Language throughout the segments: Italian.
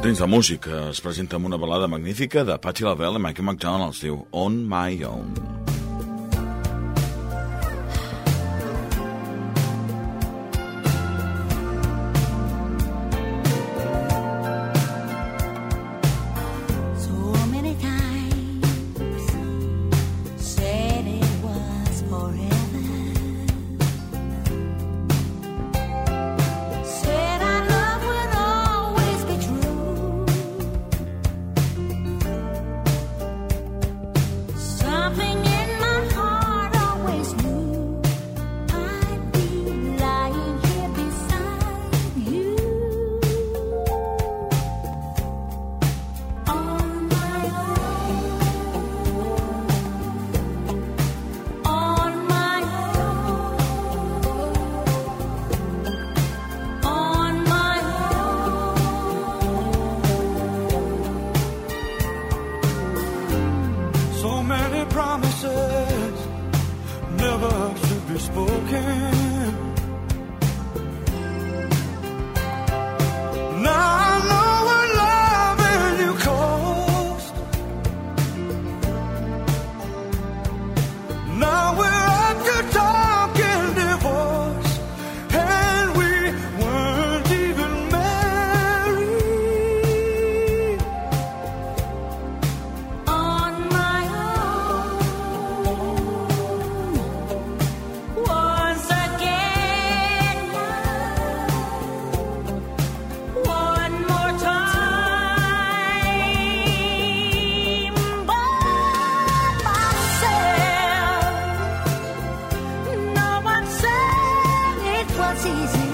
El temps de música es presenta amb una balada magnífica de Patti LaBelle i Michael McDonald, diu On My Own. season.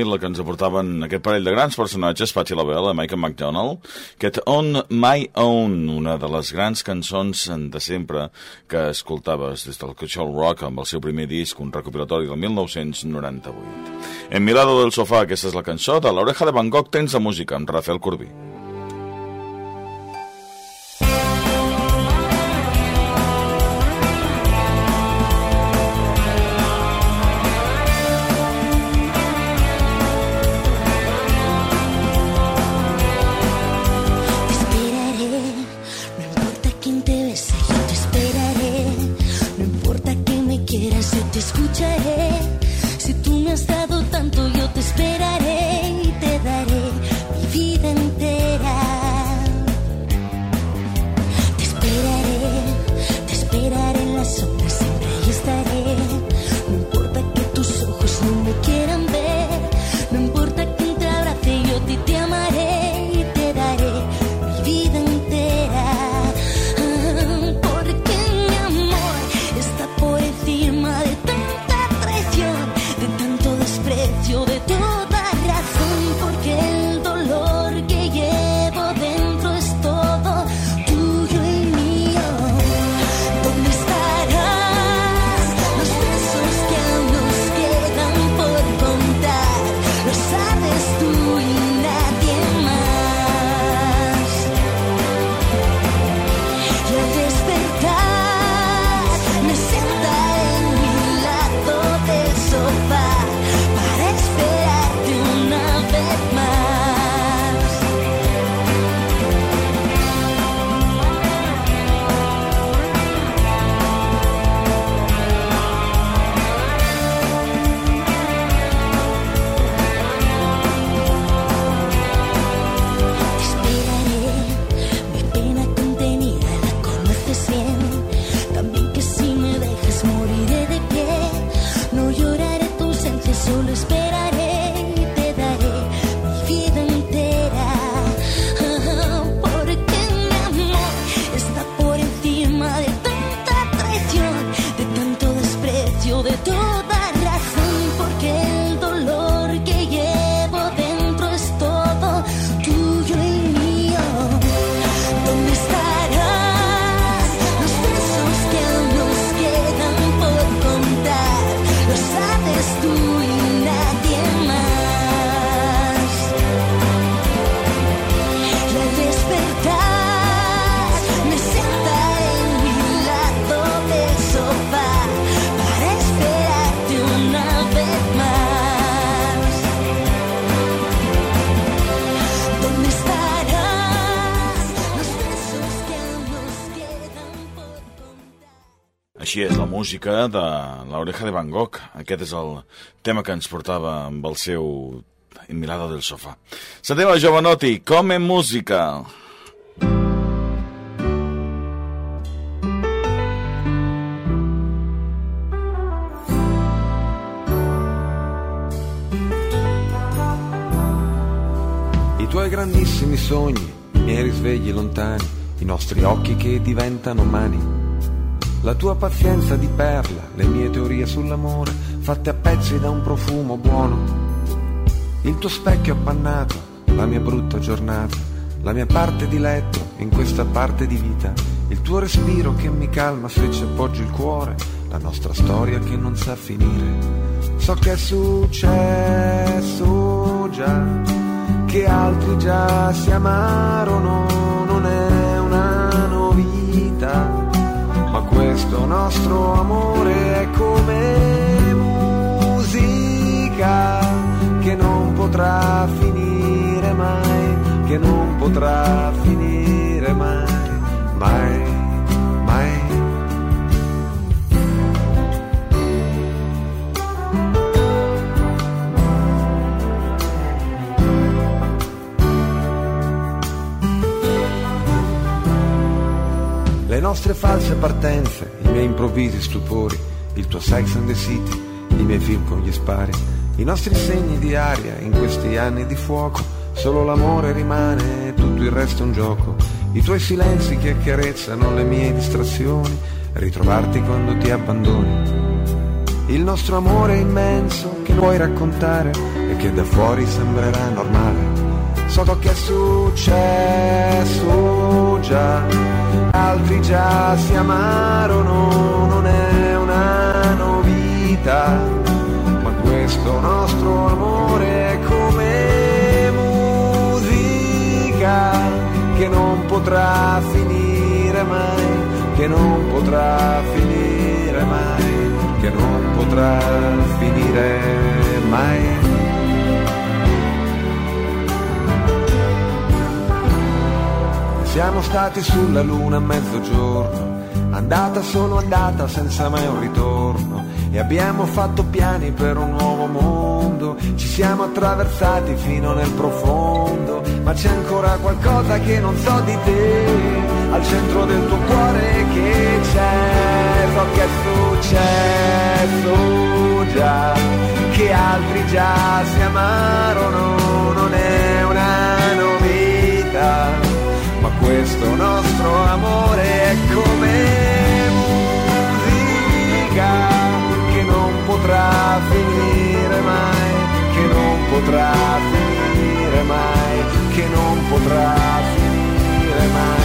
avui la que ens aportaven aquest parell de grans personatges, Patti LaBelle, Michael McDonald, aquest On My Own, una de les grans cançons de sempre que escoltaves des del Cachol Rock amb el seu primer disc, un recopilatori del 1998. En Mirado del Sofà, aquesta és la cançó de l'Oreja de Van Gogh, de música, amb Rafael Corbí. Música de l'Oreja de Van Gogh. Aquest és el tema que ens portava amb el seu Mirada del sofà. Sentim a Giovanotti, Come Música. I tuoi grandissimi sogni, i miei risvegli lontani, i nostri occhi che diventano mani. La tua pazienza di perla, le mie teorie sull'amore, fatte a pezzi da un profumo buono. Il tuo specchio appannato, la mia brutta giornata, la mia parte di letto in questa parte di vita, il tuo respiro che mi calma se ci appoggio il cuore, la nostra storia che non sa finire. So che è successo già, che altri già si amarono, questo nostro amore è come musica che non potrà finire mai, che non potrà finire nostre false partenze, i miei improvvisi stupori, il tuo sex and the city, i miei film con gli spari, i nostri segni di aria in questi anni di fuoco, solo l'amore rimane, tutto il resto è un gioco, i tuoi silenzi che accarezzano le mie distrazioni, ritrovarti quando ti abbandoni. Il nostro amore immenso che puoi raccontare e che da fuori sembrerà normale. So che è successo già, altri già si amarono, non è una novità, ma questo nostro amore è come musica che non potrà finire mai, che non potrà finire mai, che non potrà finire mai. Siamo stati sulla luna a mezzogiorno andata solo andata senza mai un ritorno. E abbiamo fatto piani per un nuovo mondo, ci siamo attraversati fino nel profondo, ma c'è ancora qualcosa che non so di te, al centro del tuo cuore che c'è, so che è successo già, che altri già si amarono, non è questo nostro amore è come musica che non potrà finire mai, che non potrà finire mai, che non potrà finire mai,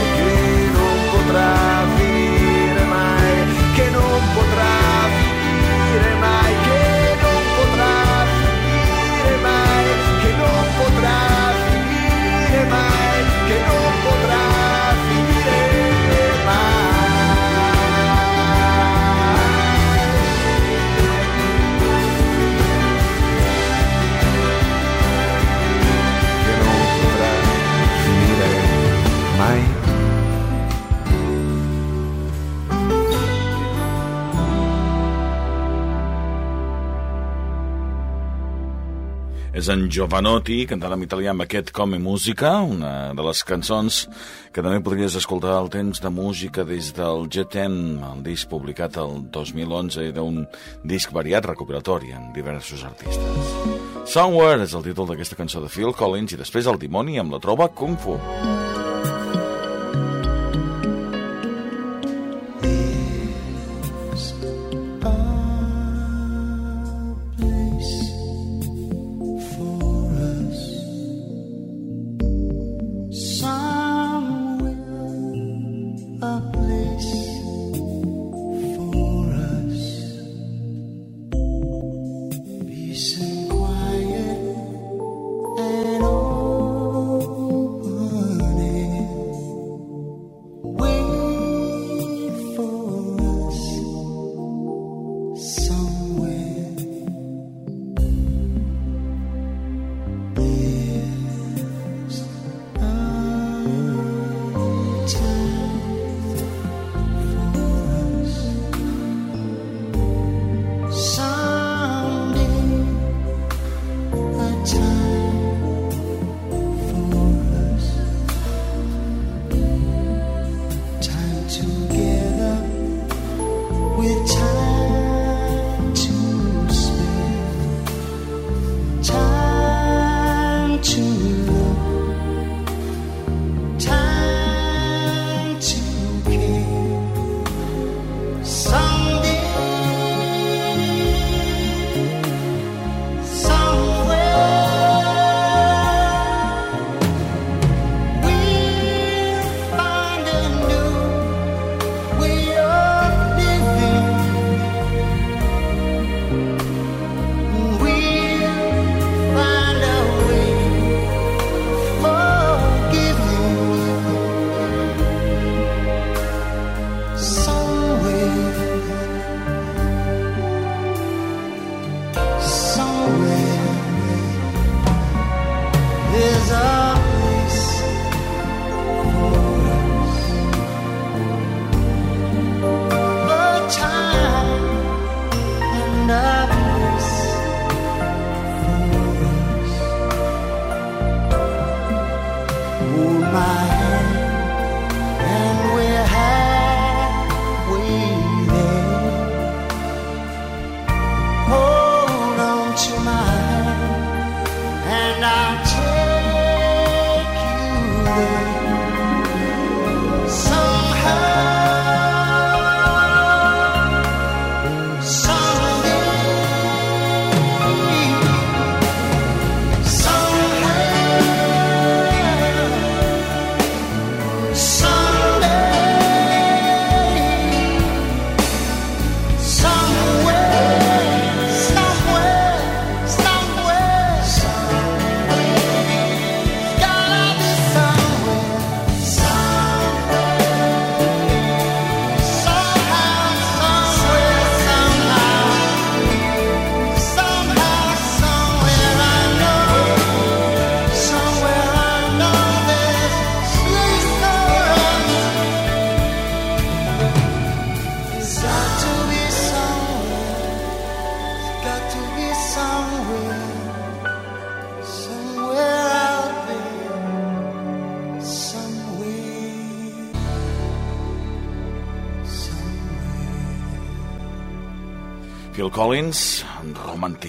És en Giovanotti, cantant en italià amb aquest Come Música, una de les cançons que també podries escoltar al temps de música des del GTM, el disc publicat el 2011 d'un disc variat recuperatori en diversos artistes. Somewhere és el títol d'aquesta cançó de Phil Collins i després el dimoni amb la troba Kung Fu. a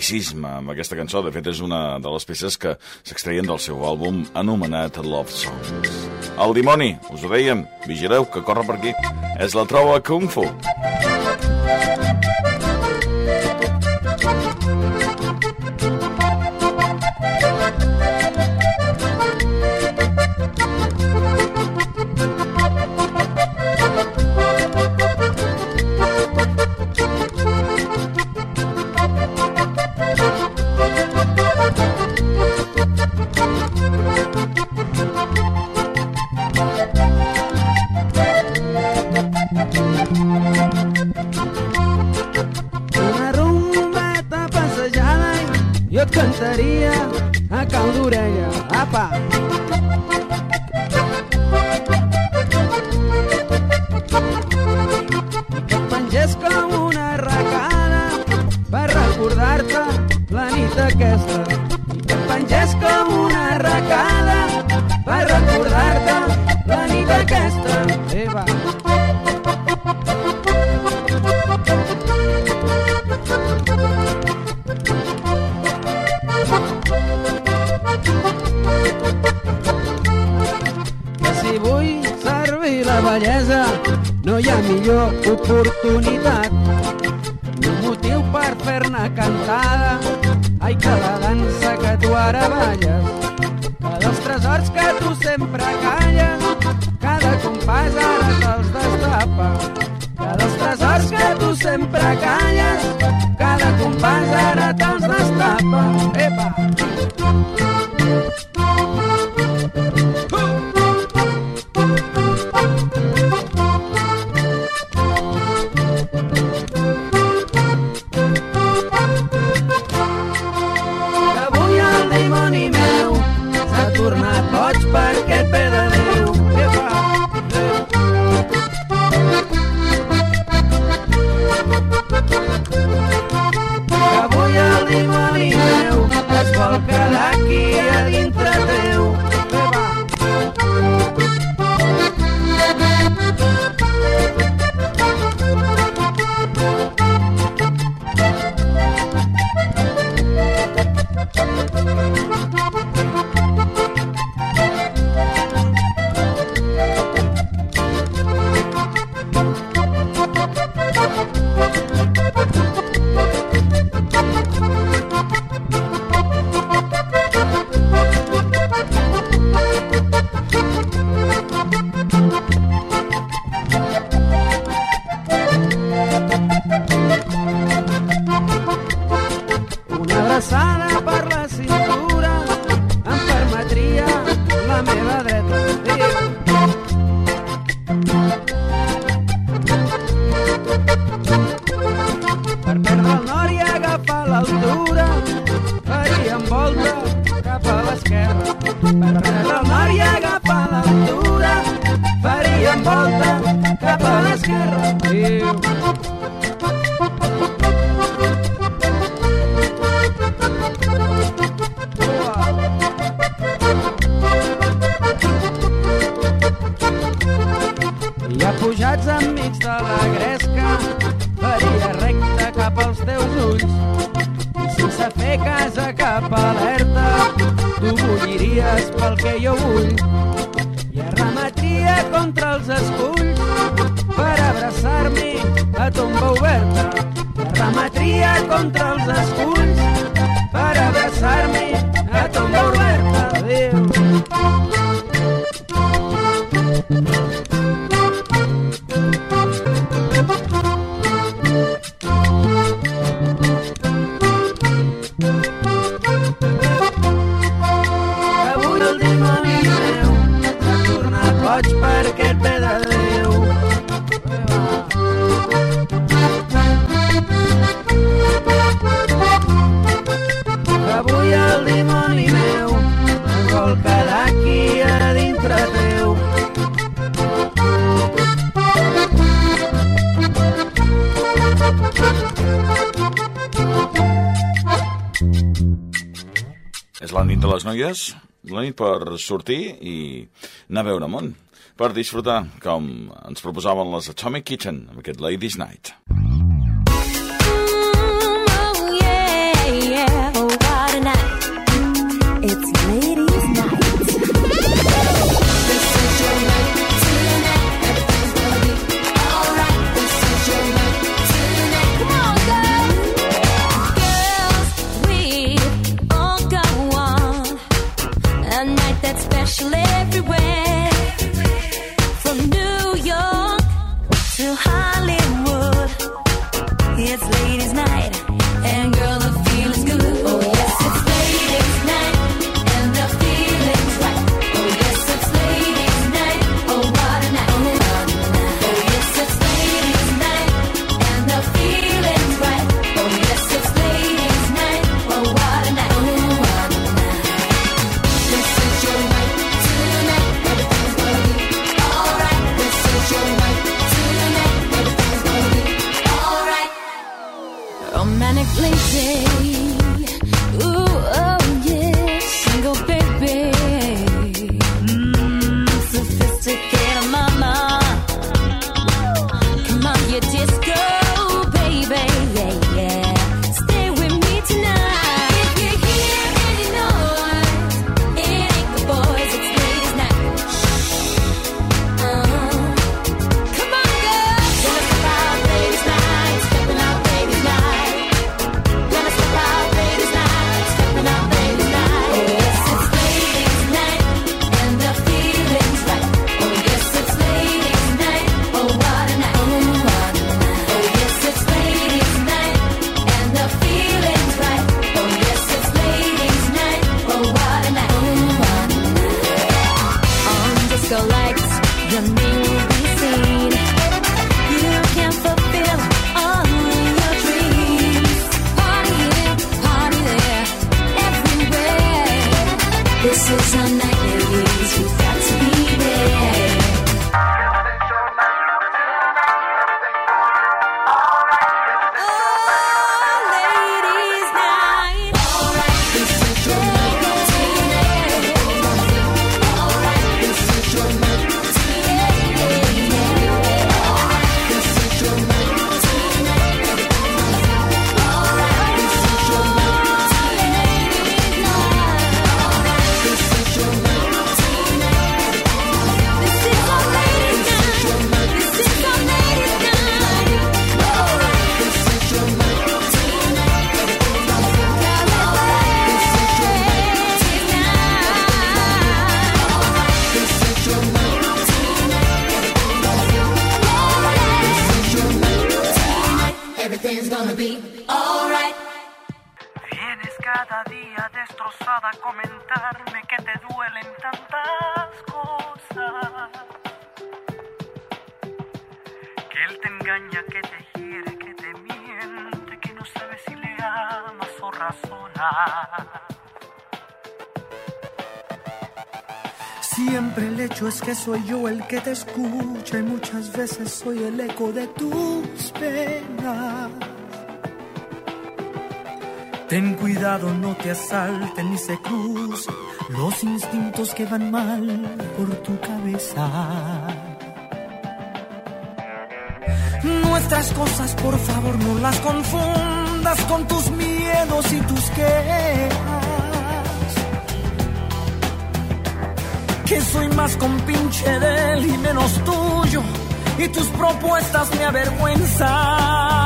romanticisme amb aquesta cançó. De fet, és una de les peces que s'extreien del seu àlbum anomenat Love Songs. El dimoni, us ho dèiem, vigileu que corre per aquí. És la troba Kung Fu. mi madre valeu. per sortir i anar a veure món, per disfrutar, com ens proposaven les Atomic Kitchen, amb aquest Ladies Night. so are. Alright. Vienes cada día destrozada a comentarme que te duelen tantas cosas. Que él te engaña, que te hiere, que te miente, que no sabes si le amas o razonas. Siempre el hecho es que soy yo el que te escucha y muchas veces soy el eco de tus penas. Ten cuidado, no te asalten ni se crucen los instintos que van mal por tu cabeza. Nuestras cosas, por favor, no las confundas con tus miedos y tus quejas. que soy más compinche de él y menos tuyo, y tus propuestas me avergüenzan.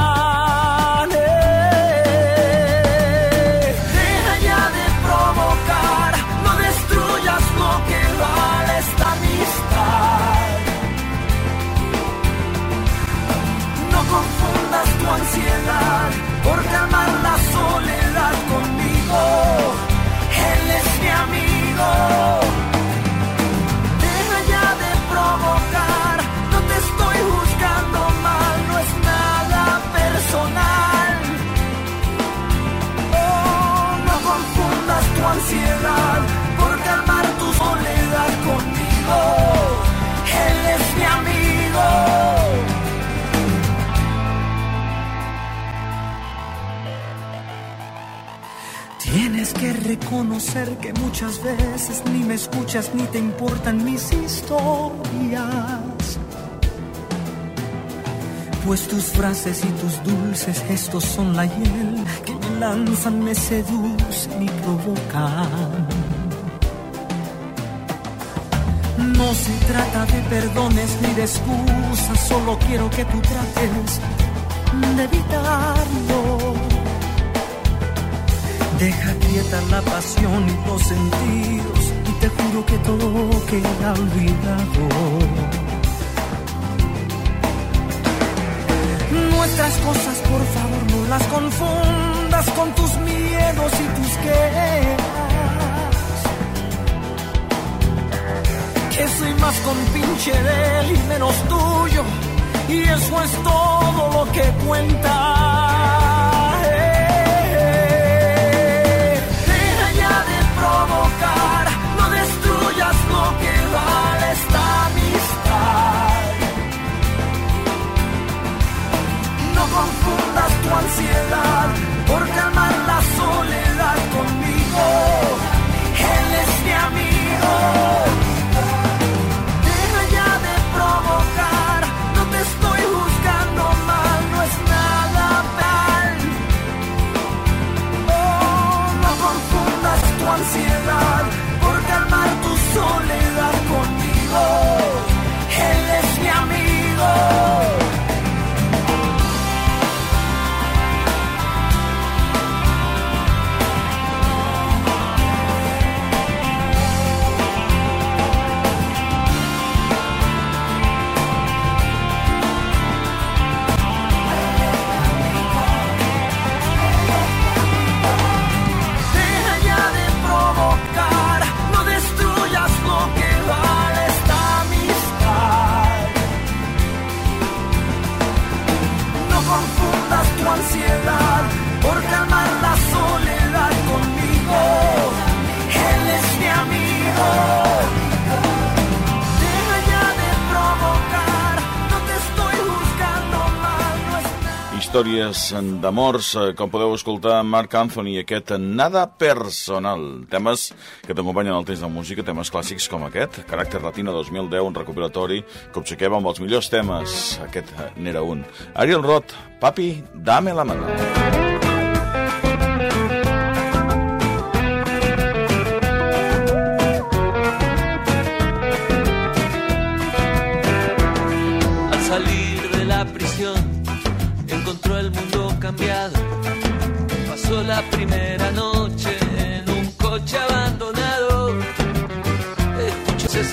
Tus frases y tus dulces gestos son la hiel que me lanzan, me seducen y provocan. No se trata de perdones ni de excusas, solo quiero que tú trates de evitarlo. Deja quieta la pasión y los sentidos y te juro que todo queda olvidado. Nuestras cosas, por favor, no las confundas con tus miedos y tus quejas. Que soy más compinche de él y menos tuyo, y eso es todo lo que cuenta. see a light. once you històries d'amors, eh, com podeu escoltar Marc Anthony, aquest Nada Personal. Temes que t'acompanyen al temps de música, temes clàssics com aquest, Caràcter Latina 2010, un recopilatori que obsequem amb els millors temes, aquest n'era un. Ariel Roth, Papi, dame la mano. Al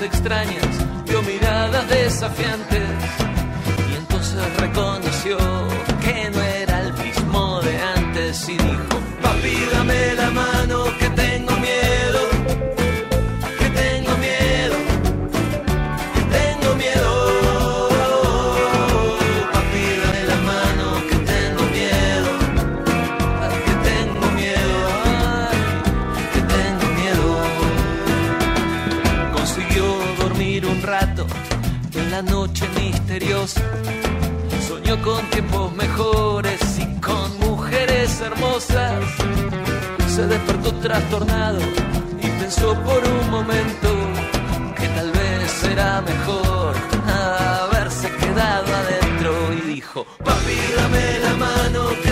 extrañas, vio miradas desafiantes. Y entonces reconoció tiempos mejores y con mujeres hermosas. Se despertó trastornado y pensó por un momento que tal vez era mejor haberse quedado adentro y dijo, papi, dame la mano